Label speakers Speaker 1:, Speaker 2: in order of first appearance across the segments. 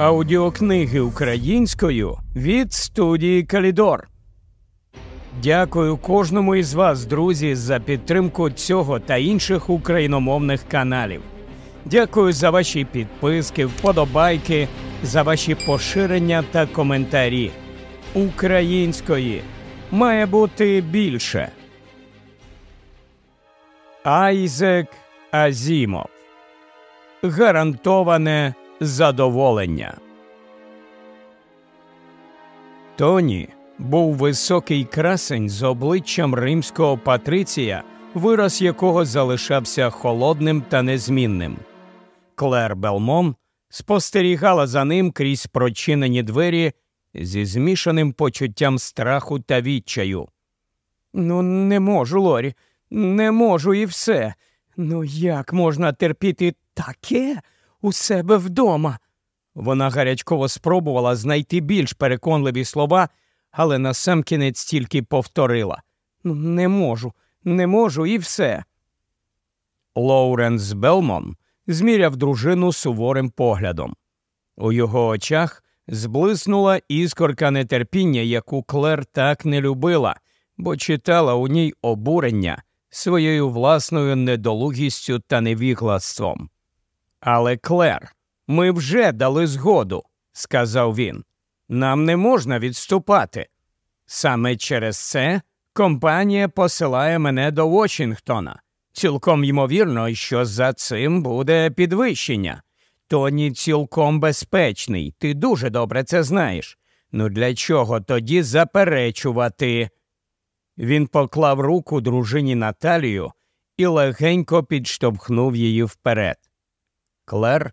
Speaker 1: Аудіокниги українською від студії Калідор. Дякую кожному із вас, друзі, за підтримку цього та інших україномовних каналів. Дякую за ваші підписки, вподобайки, за ваші поширення та коментарі. Української має бути більше. Айзек Азімов. Гарантоване задоволення. Тоні був високий красень з обличчям римського патриція, вираз якого залишався холодним та незмінним. Клер Белмон спостерігала за ним крізь прочинені двері зі змішаним почуттям страху та відчаю. Ну, не можу, Лорі, не можу і все. Ну, як можна терпіти таке у себе вдома? Вона гарячково спробувала знайти більш переконливі слова, але насамкінець тільки повторила Ну, не можу, не можу і все. Лоуренс Белмон зміряв дружину суворим поглядом. У його очах зблиснула іскорка нетерпіння, яку Клер так не любила, бо читала у ній обурення своєю власною недолугістю та невіглаством. Але Клер, ми вже дали згоду, сказав він. Нам не можна відступати. Саме через це компанія посилає мене до Вошингтона. Цілком ймовірно, що за цим буде підвищення. Тоні цілком безпечний, ти дуже добре це знаєш. Ну для чого тоді заперечувати? Він поклав руку дружині Наталію і легенько підштовхнув її вперед. Клер,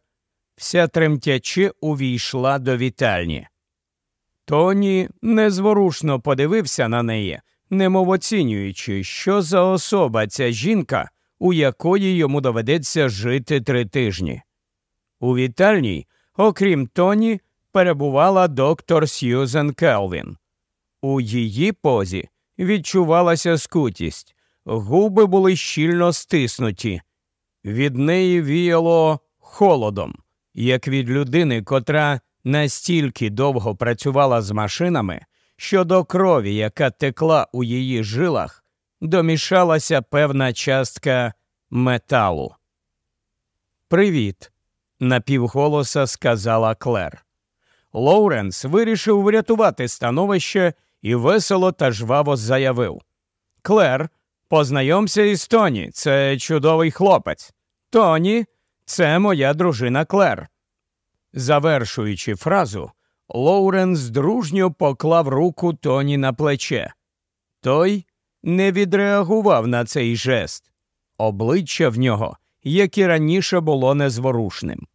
Speaker 1: вся тремтячи, увійшла до вітальні. Тоні незворушно подивився на неї, немов оцінюючи, що за особа ця жінка, у якої йому доведеться жити три тижні. У вітальній, окрім Тоні, перебувала доктор Сьюзен Келвін. У її позі відчувалася скутість, губи були щільно стиснуті. Від неї віяло холодом, як від людини, котра настільки довго працювала з машинами, що до крові, яка текла у її жилах, домішалася певна частка металу. Привіт, напівголоса сказала Клер. Лоуренс вирішив врятувати становище і весело та жваво заявив Клер, познайомся із Тоні, це чудовий хлопець. Тоні, це моя дружина Клер. Завершуючи фразу, Лоуренс дружньо поклав руку Тоні на плече. Той не відреагував на цей жест. Обличчя в нього, як і раніше, було незворушним.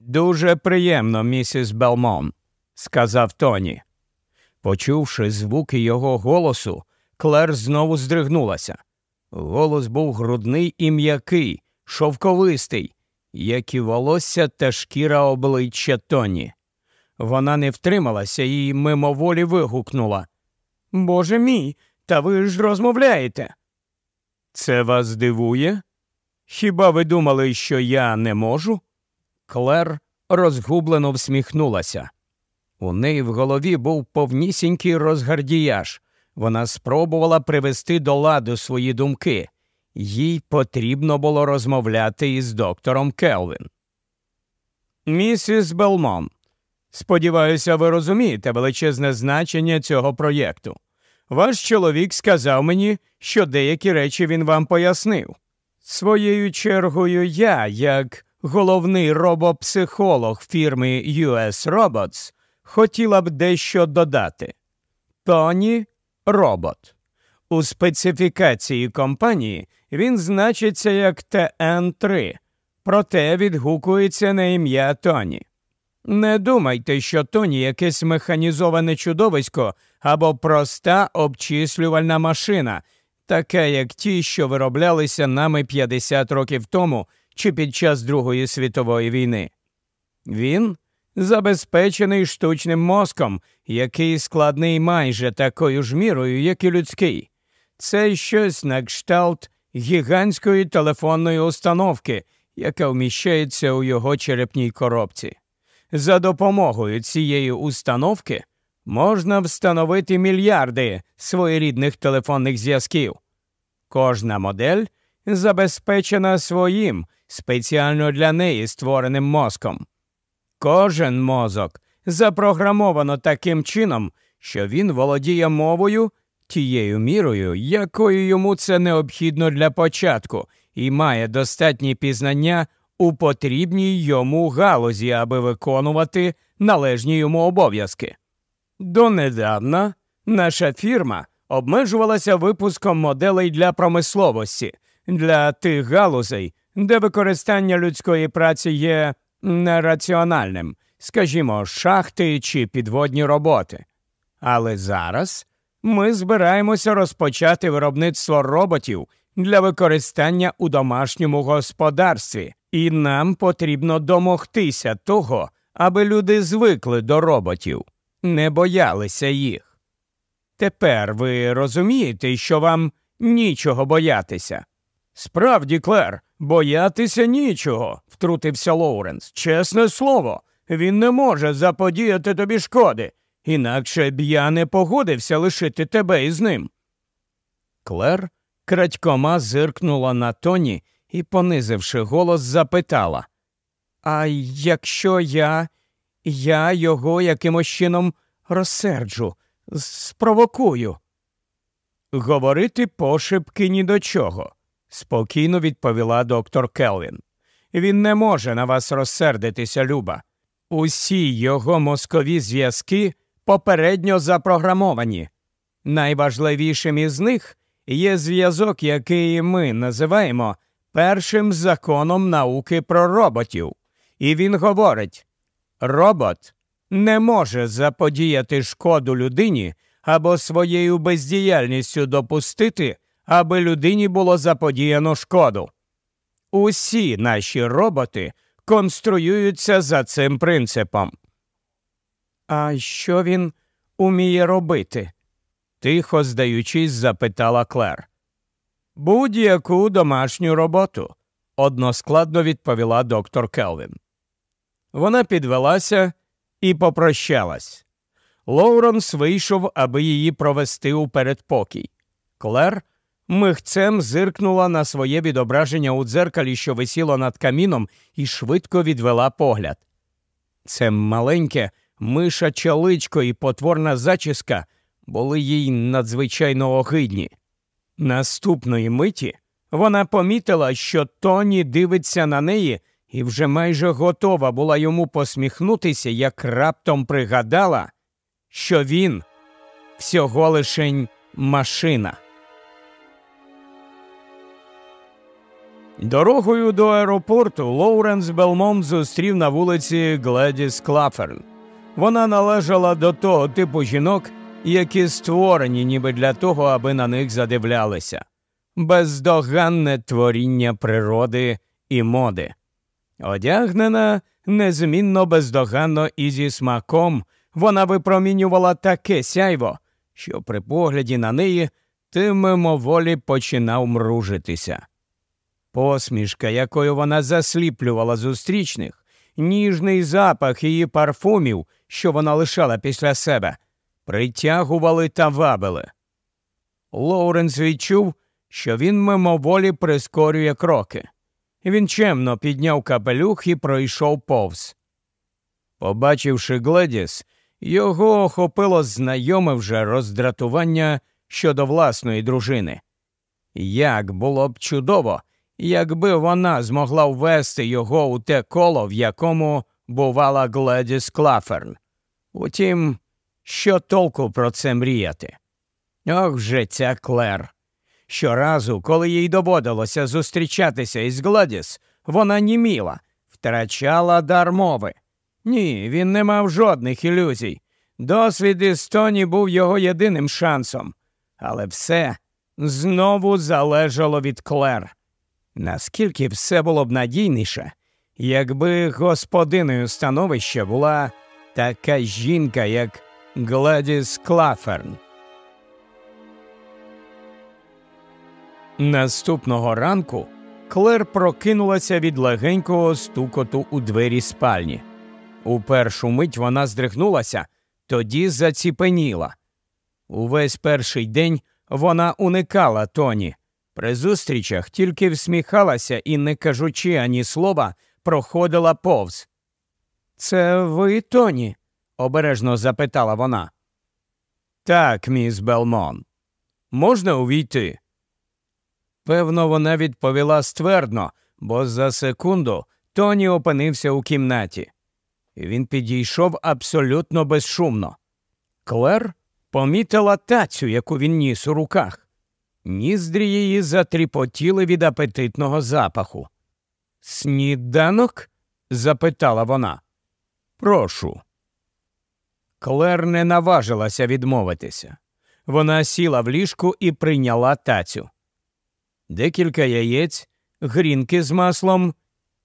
Speaker 1: Дуже приємно, місіс Белмон, сказав Тоні. Почувши звуки його голосу, Клер знову здригнулася. Голос був грудний і м'який, шовковистий, як і волосся та шкіра обличчя Тоні. Вона не втрималася і мимоволі вигукнула Боже мій, та ви ж розмовляєте. Це вас дивує? Хіба ви думали, що я не можу? Клер розгублено всміхнулася. У неї в голові був повнісінький розгардіяж. Вона спробувала привести до ладу свої думки. Їй потрібно було розмовляти із доктором Келвін. Місіс Белмон, сподіваюся, ви розумієте величезне значення цього проєкту. Ваш чоловік сказав мені, що деякі речі він вам пояснив. Своєю чергою, я, як головний робопсихолог фірми US Robots, хотіла б дещо додати. Тоні робот. У специфікації компанії він значиться як ТН3, проте відгукується на ім'я Тоні. Не думайте, що Тоні якесь механізоване чудовисько або проста обчислювальна машина, така як ті, що вироблялися нами 50 років тому чи під час Другої світової війни. Він забезпечений штучним мозком, який складний майже такою ж мірою, як і людський. Це щось на кшталт гігантської телефонної установки, яка вміщається у його черепній коробці. за допомогою цієї установки можна встановити мільярди своєрідних телефонних зв'язків. Кожна модель забезпечена своїм спеціально для неї створеним мозком. Кожен мозок запрограмовано таким чином, що він володіє мовою тією мірою, якою йому це необхідно для початку, і має достатні пізнання у потрібній йому галузі, аби виконувати належні йому обов'язки. Донедавна наша фірма обмежувалася випуском моделей для промисловості, для тих галузей, де використання людської праці є нераціональним, скажімо, шахти чи підводні роботи. Але зараз ми збираємося розпочати виробництво роботів для використання у домашньому господарстві, і нам потрібно домогтися того, аби люди звикли до роботів, не боялися їх. Тепер ви розумієте, що вам нічого боятися. Справді, Клер, боятися нічого, втрутився Лоуренс. Чесне слово, він не може заподіяти тобі шкоди, інакше б я не погодився лишити тебе із ним. Клер крадькома зиркнула на тоні і, понизивши голос, запитала А якщо я, я його якимось чином розсерджу, спровокую? Говорити пошепки ні до чого, спокійно відповіла доктор Келвін. Він не може на вас розсердитися, Люба. Усі його мозкові зв'язки попередньо запрограмовані. Найважливішим із них є зв'язок, який ми називаємо першим законом науки про роботів. І він говорить: робот не може заподіяти шкоду людині або своєю бездіяльністю допустити, аби людині було заподіяно шкоду. Усі наші роботи конструюються за цим принципом. А що він уміє робити? тихо здаючись, запитала Клер. Будь-яку домашню роботу, односкладно відповіла доктор Келвін. Вона підвелася і попрощалась. Лоуренс вийшов, аби її провести у передпокій. Клер михцем зиркнула на своє відображення у дзеркалі, що висіло над каміном, і швидко відвела погляд. Це маленьке мишаче личко і потворна зачіска були їй надзвичайно огидні. Наступної миті вона помітила, що Тоні дивиться на неї і вже майже готова була йому посміхнутися, як раптом пригадала, що він всього лишень машина. Дорогою до аеропорту Лоуренс Белмонт зустрів на вулиці Гледіс Клаферн. Вона належала до того типу жінок, які створені ніби для того, аби на них задивлялися, бездоганне творіння природи і моди. Одягнена незмінно бездоганно і зі смаком, вона випромінювала таке сяйво, що при погляді на неї ти мимоволі починав мружитися. Посмішка, якою вона засліплювала зустрічних, ніжний запах її парфумів, що вона лишала після себе, притягували та вабили. Лоуренс відчув, що він мимоволі прискорює кроки. Він чемно підняв капелюх і пройшов повз. Побачивши Гледіс, його охопило знайоме вже роздратування щодо власної дружини. Як було б чудово, якби вона змогла ввести його у те коло, в якому бувала Гледіс Клаферн. Утім, що толку про це мріяти? Ох же ця Клер. Щоразу, коли їй доводилося зустрічатися із Гладіс, вона німіла, втрачала дар мови. Ні, він не мав жодних ілюзій. Досвід із Тоні був його єдиним шансом. Але все знову залежало від Клер. Наскільки все було б надійніше, якби господиною становища була така жінка, як Гладіс Клаферн. Наступного ранку Клер прокинулася від легенького стукоту у двері спальні. У першу мить вона здригнулася, тоді заціпеніла. Увесь перший день вона уникала Тоні. При зустрічах тільки всміхалася і, не кажучи ані слова, проходила повз. Це ви, Тоні? обережно запитала вона. Так, міс Белмон. Можна увійти? Певно, вона відповіла ствердно, бо за секунду Тоні опинився у кімнаті. Він підійшов абсолютно безшумно. Клер помітила тацю, яку він ніс у руках. Ніздрі її затріпотіли від апетитного запаху. Сніданок? запитала вона. Прошу. Клер не наважилася відмовитися. Вона сіла в ліжку і прийняла тацю. Декілька яєць, грінки з маслом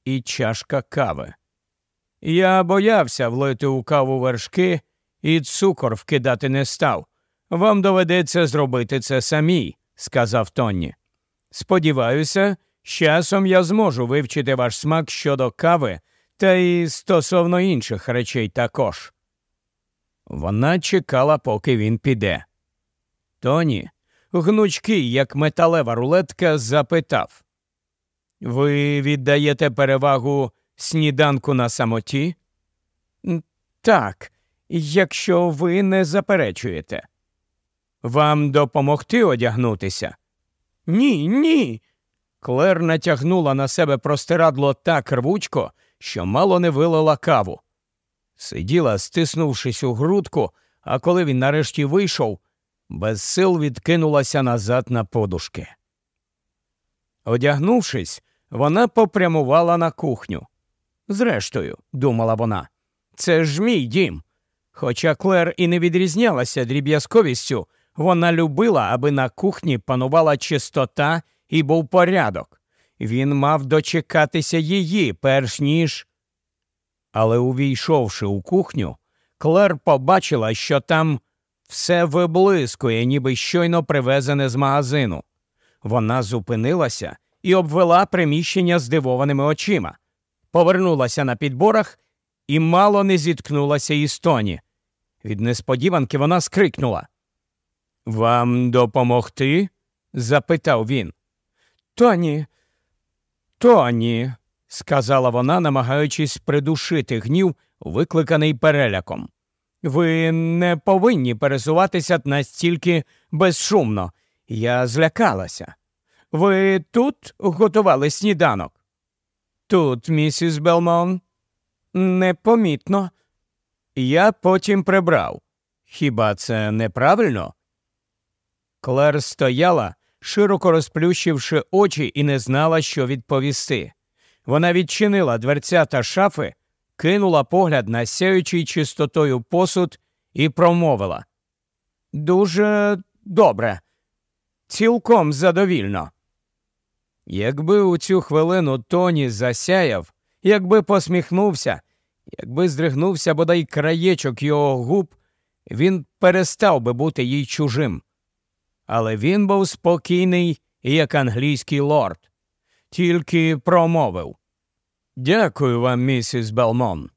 Speaker 1: і чашка кави. Я боявся влити у каву вершки і цукор вкидати не став. Вам доведеться зробити це самій, сказав Тонні. Сподіваюся, часом я зможу вивчити ваш смак щодо кави та й стосовно інших речей також. Вона чекала, поки він піде. Тоні, гнучкий, як металева рулетка, запитав Ви віддаєте перевагу сніданку на самоті? Так, якщо ви не заперечуєте. Вам допомогти одягнутися? Ні, ні. Клер натягнула на себе простирадло так рвучко, що мало не вилила каву. Сиділа, стиснувшись у грудку, а коли він нарешті вийшов, без сил відкинулася назад на подушки. Одягнувшись, вона попрямувала на кухню. Зрештою, думала вона, це ж мій дім. Хоча Клер і не відрізнялася дріб'язковістю, вона любила, аби на кухні панувала чистота і був порядок. Він мав дочекатися її, перш ніж. Але, увійшовши у кухню, Клер побачила, що там все виблискує, ніби щойно привезене з магазину. Вона зупинилася і обвела приміщення здивованими очима, повернулася на підборах і мало не зіткнулася із Тоні. Від несподіванки вона скрикнула. Вам допомогти? запитав він. Тоні, Тоні, сказала вона, намагаючись придушити гнів, викликаний переляком. Ви не повинні пересуватися настільки безшумно. Я злякалася. Ви тут готували сніданок? Тут, місіс Белмон. Непомітно. Я потім прибрав. Хіба це неправильно? Клер стояла, широко розплющивши очі, і не знала, що відповісти. Вона відчинила дверця та шафи, кинула погляд на сяючий чистотою посуд і промовила Дуже добре, цілком задовільно. Якби у цю хвилину Тоні засяяв, якби посміхнувся, якби здригнувся бодай краєчок його губ, він перестав би бути їй чужим. Але він був спокійний, як англійський лорд, тільки промовив Дякую вам, місіс Белмон.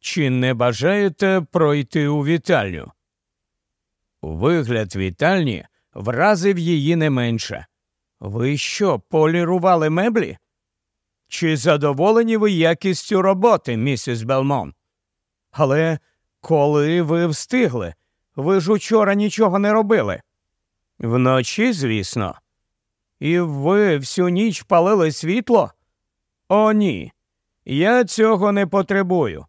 Speaker 1: Чи не бажаєте пройти у вітальню? Вигляд вітальні вразив її не менше. Ви що, полірували меблі? Чи задоволені ви якістю роботи, місіс Белмон? Але коли ви встигли, ви ж учора нічого не робили. Вночі, звісно. І ви всю ніч палили світло? О, ні. Я цього не потребую.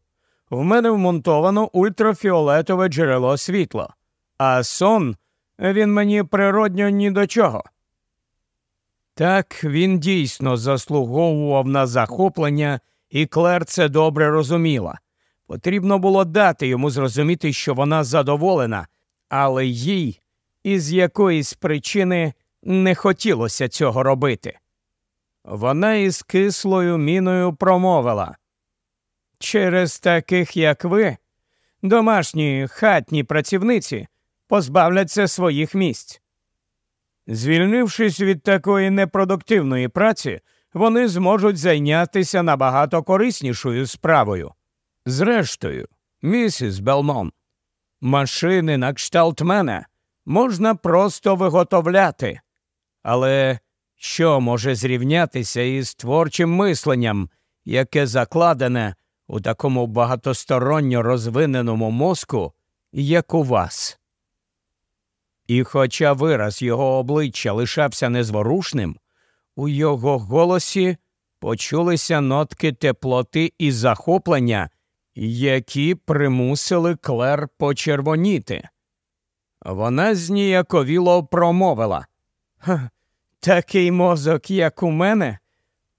Speaker 1: В мене вмонтовано ультрафіолетове джерело світла, а сон він мені природньо ні до чого. Так він дійсно заслуговував на захоплення, і Клер це добре розуміла. Потрібно було дати йому зрозуміти, що вона задоволена, але їй із якоїсь причини не хотілося цього робити. Вона із кислою міною промовила через таких, як ви, домашні хатні працівниці позбавляться своїх місць. Звільнившись від такої непродуктивної праці, вони зможуть зайнятися набагато кориснішою справою. Зрештою, місіс Белмон, машини на кшталт мене можна просто виготовляти. Але що може зрівнятися із творчим мисленням, яке закладене у такому багатосторонньо розвиненому мозку, як у вас? І хоча вираз його обличчя лишався незворушним, у його голосі почулися нотки теплоти і захоплення, які примусили Клер почервоніти. Вона зніяковіло промовила. Такий мозок, як у мене,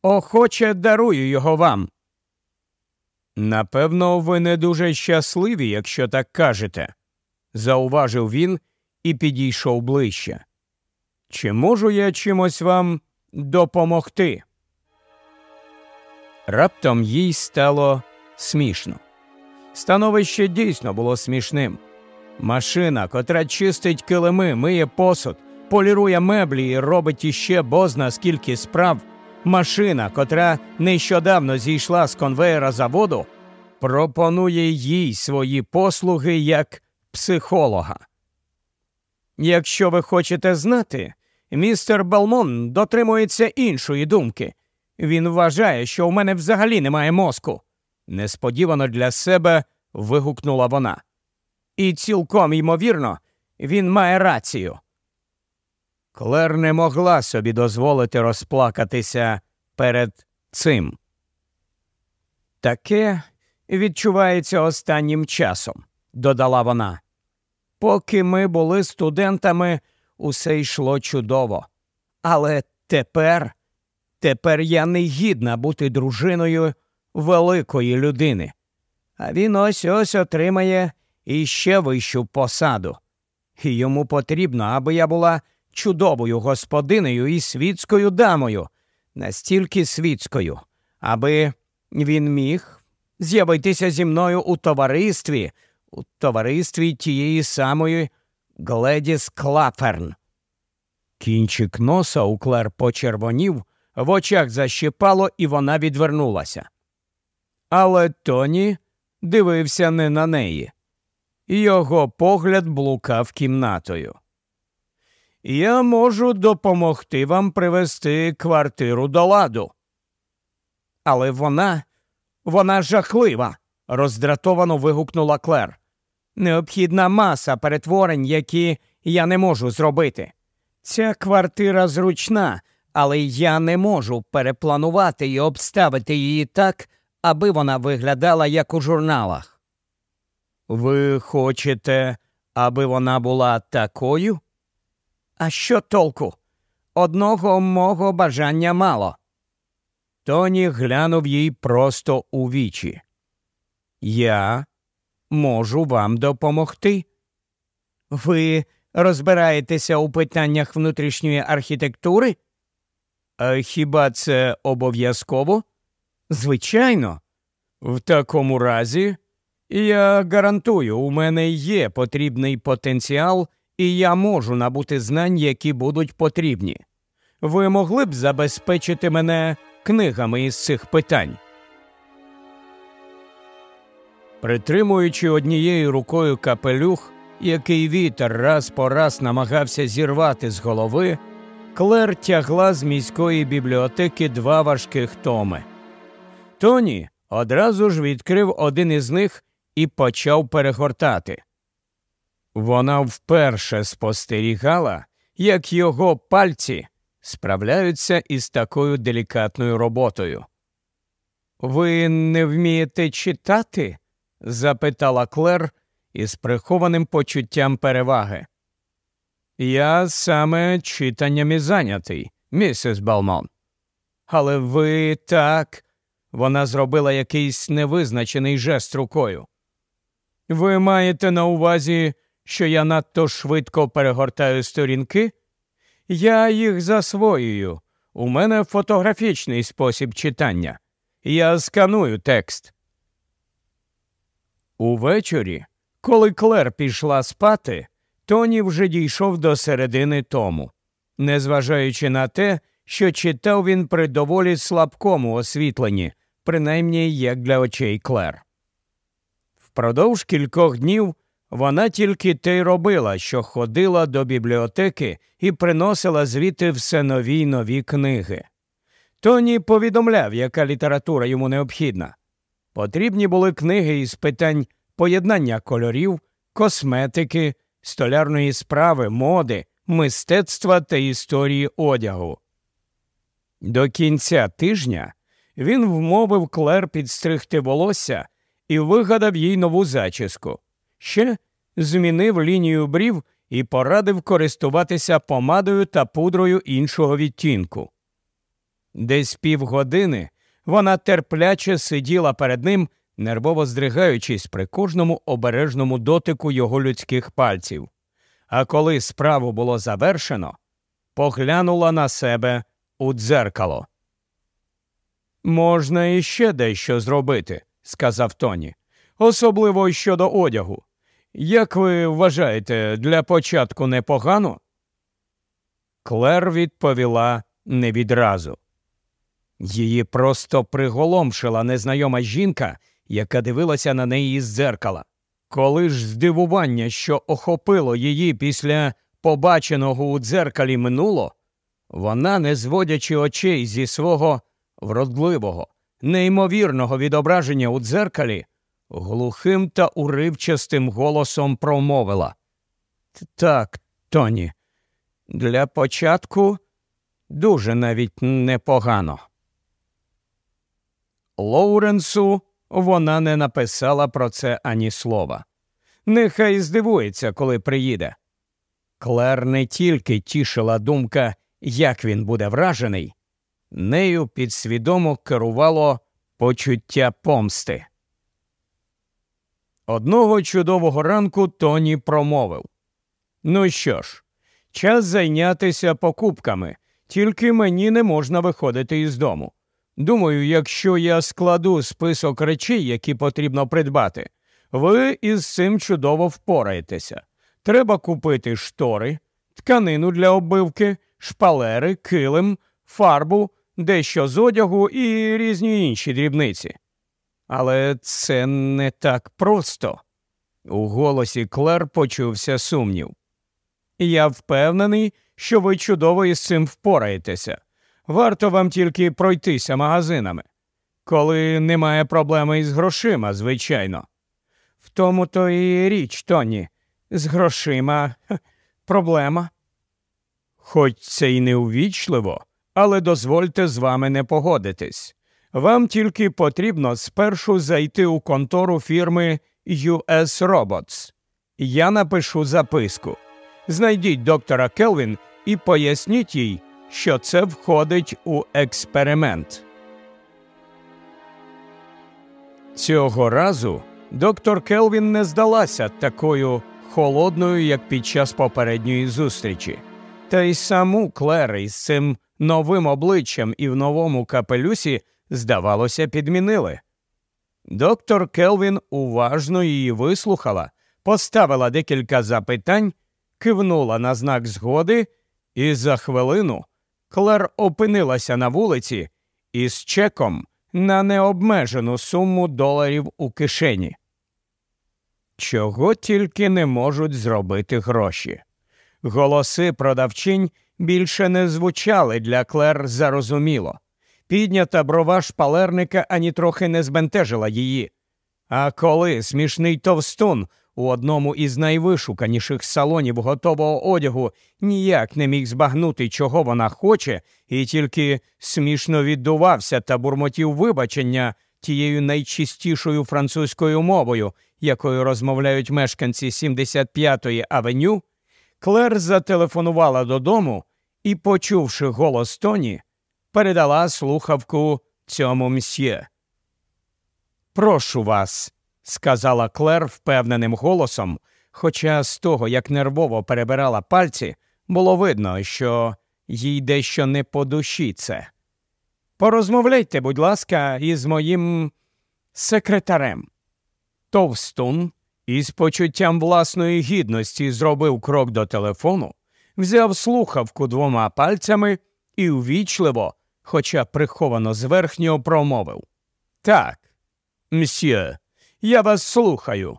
Speaker 1: охоче дарую його вам. Напевно, ви не дуже щасливі, якщо так кажете, зауважив він і підійшов ближче. Чи можу я чимось вам допомогти? Раптом їй стало смішно. Становище дійсно було смішним. Машина, котра чистить килими, миє посуд, полірує меблі і робить іще бозна скільки справ. Машина, котра нещодавно зійшла з конвеєра заводу, пропонує їй свої послуги як психолога. Якщо ви хочете знати, містер Белмон дотримується іншої думки. Він вважає, що у мене взагалі немає мозку. Несподівано для себе вигукнула вона. І цілком ймовірно, він має рацію. Клер не могла собі дозволити розплакатися перед цим. Таке відчувається останнім часом, додала вона. Поки ми були студентами, усе йшло чудово. Але тепер, тепер я не гідна бути дружиною великої людини. А він ось ось отримає іще вищу посаду. І йому потрібно, аби я була чудовою господинею і світською дамою, настільки світською, аби він міг з'явитися зі мною у товаристві, у товаристві тієї самої Гледіс Клаферн. Кінчик носа у Клер почервонів, в очах защипало, і вона відвернулася. Але Тоні дивився не на неї. Його погляд блукав кімнатою. Я можу допомогти вам привести квартиру до ладу. Але вона, вона жахлива, роздратовано вигукнула Клер. Необхідна маса перетворень, які я не можу зробити. Ця квартира зручна, але я не можу перепланувати і обставити її так, аби вона виглядала як у журналах. Ви хочете, аби вона була такою? А що толку? Одного мого бажання мало. Тоні глянув їй просто у вічі. Я можу вам допомогти. Ви розбираєтеся у питаннях внутрішньої архітектури? А хіба це обов'язково? Звичайно. В такому разі я гарантую, у мене є потрібний потенціал, і я можу набути знань, які будуть потрібні. Ви могли б забезпечити мене книгами із цих питань. Притримуючи однією рукою капелюх, який вітер раз по раз намагався зірвати з голови, Клер тягла з міської бібліотеки два важких томи. Тоні одразу ж відкрив один із них і почав перегортати. Вона вперше спостерігала, як його пальці справляються із такою делікатною роботою. Ви не вмієте читати? запитала Клер із прихованим почуттям переваги. Я саме читанням і зайнятий, місіс Балмон. Але ви так. Вона зробила якийсь невизначений жест рукою. Ви маєте на увазі, що я надто швидко перегортаю сторінки? Я їх засвоюю. У мене фотографічний спосіб читання. Я сканую текст. Увечері, коли Клер пішла спати, Тоні вже дійшов до середини тому, незважаючи на те, що читав він при доволі слабкому освітленні, принаймні як для очей Клер. Впродовж кількох днів вона тільки те й робила, що ходила до бібліотеки і приносила звідти все нові й нові книги. Тоні повідомляв, яка література йому необхідна. Потрібні були книги із питань поєднання кольорів, косметики, столярної справи, моди, мистецтва та історії одягу. До кінця тижня він вмовив Клер підстригти волосся і вигадав їй нову зачіску. Ще змінив лінію брів і порадив користуватися помадою та пудрою іншого відтінку. Десь півгодини вона терпляче сиділа перед ним, нервово здригаючись при кожному обережному дотику його людських пальців. А коли справу було завершено, поглянула на себе у дзеркало. Можна іще дещо зробити, сказав Тоні, особливо щодо одягу. Як ви вважаєте, для початку непогано? Клер відповіла не відразу. Її просто приголомшила незнайома жінка, яка дивилася на неї із дзеркала. Коли ж здивування, що охопило її після побаченого у дзеркалі минуло, вона, не зводячи очей зі свого вродливого, неймовірного відображення у дзеркалі, глухим та уривчастим голосом промовила. Так, Тоні, для початку дуже навіть непогано. Лоуренсу вона не написала про це ані слова. Нехай здивується, коли приїде. Клер не тільки тішила думка, як він буде вражений, нею підсвідомо керувало почуття помсти. Одного чудового ранку Тоні промовив Ну що ж, час зайнятися покупками, тільки мені не можна виходити із дому. Думаю, якщо я складу список речей, які потрібно придбати, ви із цим чудово впораєтеся. Треба купити штори, тканину для оббивки, шпалери, килим, фарбу, дещо з одягу і різні інші дрібниці. Але це не так просто. У голосі Клер почувся сумнів. Я впевнений, що ви чудово із цим впораєтеся. Варто вам тільки пройтися магазинами, коли немає проблеми із грошима, звичайно. В тому то і річ, Тоні, з грошима проблема. Хоч це й неувічливо, але дозвольте з вами не погодитись. Вам тільки потрібно спершу зайти у контору фірми US Robots. Я напишу записку. Знайдіть доктора Келвін і поясніть їй, що це входить у експеримент. Цього разу доктор Келвін не здалася такою холодною, як під час попередньої зустрічі. Та й саму Клер із цим новим обличчям і в новому капелюсі, здавалося, підмінили. Доктор Келвін уважно її вислухала, поставила декілька запитань, кивнула на знак згоди, і за хвилину Клер опинилася на вулиці із чеком на необмежену суму доларів у кишені. Чого тільки не можуть зробити гроші. Голоси продавчинь більше не звучали для Клер зарозуміло. Піднята брова шпалерника ані трохи не збентежила її. А коли смішний товстун у одному із найвишуканіших салонів готового одягу ніяк не міг збагнути, чого вона хоче, і тільки смішно віддувався та бурмотів вибачення тією найчистішою французькою мовою, якою розмовляють мешканці 75-ї авеню, Клер зателефонувала додому і, почувши голос Тоні, передала слухавку цьому мсьє. Прошу вас, сказала Клер впевненим голосом, хоча з того, як нервово перебирала пальці, було видно, що їй дещо не по душі це. Порозмовляйте, будь ласка, із моїм секретарем. Товстун із почуттям власної гідності зробив крок до телефону, взяв слухавку двома пальцями і увічливо, хоча приховано зверхнього, промовив Так, мсьє, Я вас слухаю.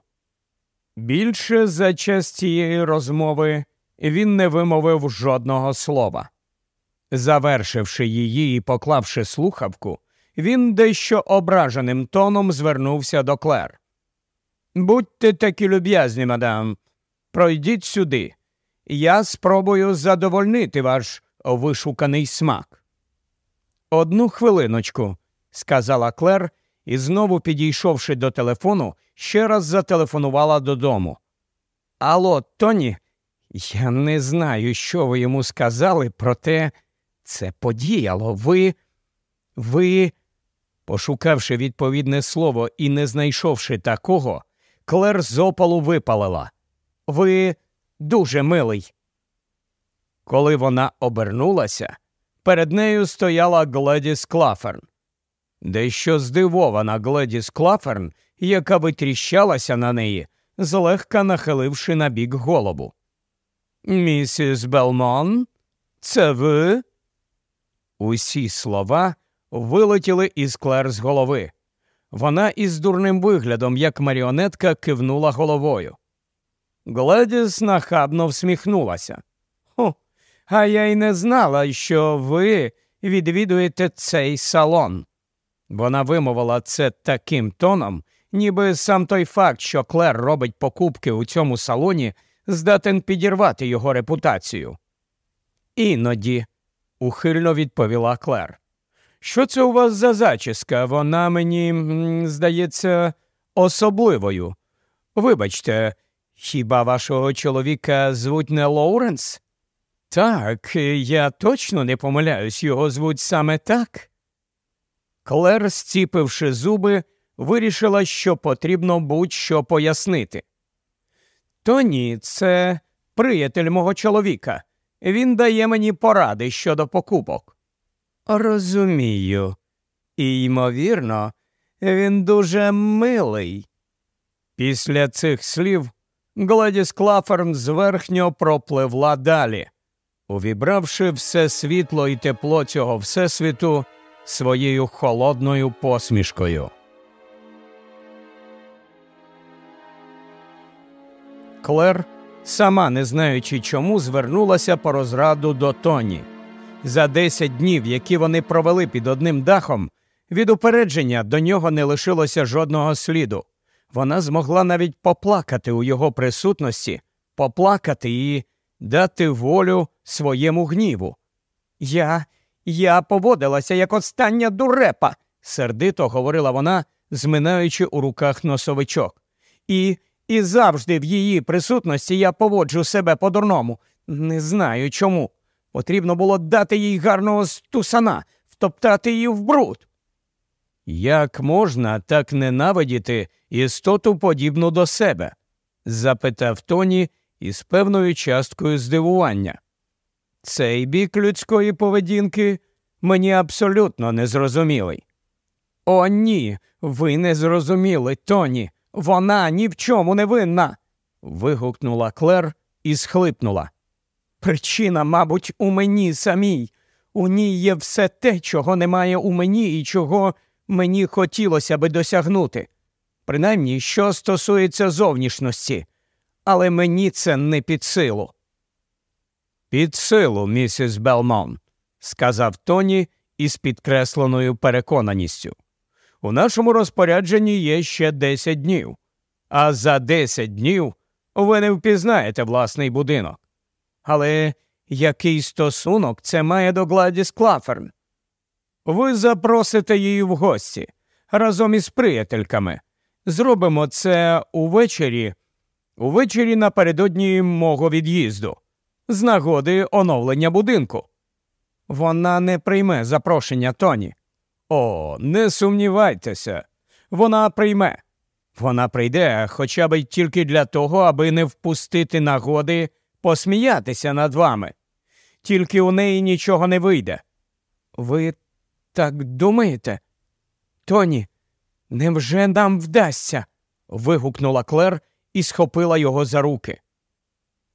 Speaker 1: Більше за час цієї розмови він не вимовив жодного слова. Завершивши її і поклавши слухавку, він дещо ображеним тоном звернувся до Клер. Будьте такі люб'язні, мадам, пройдіть сюди. Я спробую задовольнити ваш вишуканий смак. Одну хвилиночку, сказала Клер і, знову підійшовши до телефону, ще раз зателефонувала додому. Алло, Тоні, я не знаю, що ви йому сказали, проте це подіяло. Ви. Ви. Пошукавши відповідне слово і не знайшовши такого, Клер зопалу випалила. Ви дуже милий. Коли вона обернулася, перед нею стояла Гледіс Клаферн. Дещо здивована Гледіс Клаферн, яка витріщалася на неї, злегка нахиливши на бік голову. Місіс Белмонт, це ви? Усі слова вилетіли із Клер з голови. Вона із дурним виглядом, як маріонетка, кивнула головою. Гледіс нахабно всміхнулася. Хо, а я й не знала, що ви відвідуєте цей салон. Вона вимовила це таким тоном, ніби сам той факт, що Клер робить покупки у цьому салоні, здатен підірвати його репутацію. Іноді, ухильно відповіла Клер. Що це у вас за зачіска? Вона мені, здається, особливою. Вибачте, хіба вашого чоловіка звуть не Лоуренс? Так, я точно не помиляюсь, його звуть саме так. Клер, зціпивши зуби, вирішила, що потрібно будь-що пояснити. То ні, це приятель мого чоловіка. Він дає мені поради щодо покупок. Розумію. І, ймовірно, він дуже милий. Після цих слів Гладіс Клаферн зверхньо пропливла далі, увібравши все світло і тепло цього всесвіту своєю холодною посмішкою. Клер, сама не знаючи чому, звернулася по розраду до Тоні. За десять днів, які вони провели під одним дахом, від упередження до нього не лишилося жодного сліду. Вона змогла навіть поплакати у його присутності, поплакати і дати волю своєму гніву. Я я поводилася як остання дурепа, сердито говорила вона, зминаючи у руках носовичок. І і завжди в її присутності я поводжу себе по-дурному. Не знаю чому. Потрібно було дати їй гарного стусана, втоптати її в бруд. Як можна так ненавидіти істоту подібну до себе? запитав Тоні із певною часткою здивування. Цей бік людської поведінки мені абсолютно не зрозумілий. О, ні, ви не зрозуміли, Тоні. Вона ні в чому не винна. вигукнула Клер і схлипнула. Причина, мабуть, у мені самій. У ній є все те, чого немає у мені і чого мені хотілося би досягнути. Принаймні, що стосується зовнішності, але мені це не під силу. Під силу, місіс Белмонт, сказав Тоні із підкресленою переконаністю. У нашому розпорядженні є ще десять днів, а за десять днів ви не впізнаєте власний будинок. Але який стосунок це має до Гледіс Клаферн? Ви запросите її в гості разом із приятельками. Зробимо це увечері, увечері напередодні мого від'їзду з нагоди оновлення будинку. Вона не прийме запрошення Тоні. О, не сумнівайтеся, вона прийме. Вона прийде хоча б тільки для того, аби не впустити нагоди посміятися над вами. Тільки у неї нічого не вийде. Ви так думаєте? Тоні, невже нам вдасться? вигукнула Клер і схопила його за руки.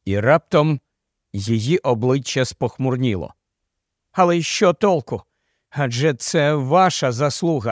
Speaker 1: І раптом Її обличчя спохмурніло. Але що толку? Адже це ваша заслуга.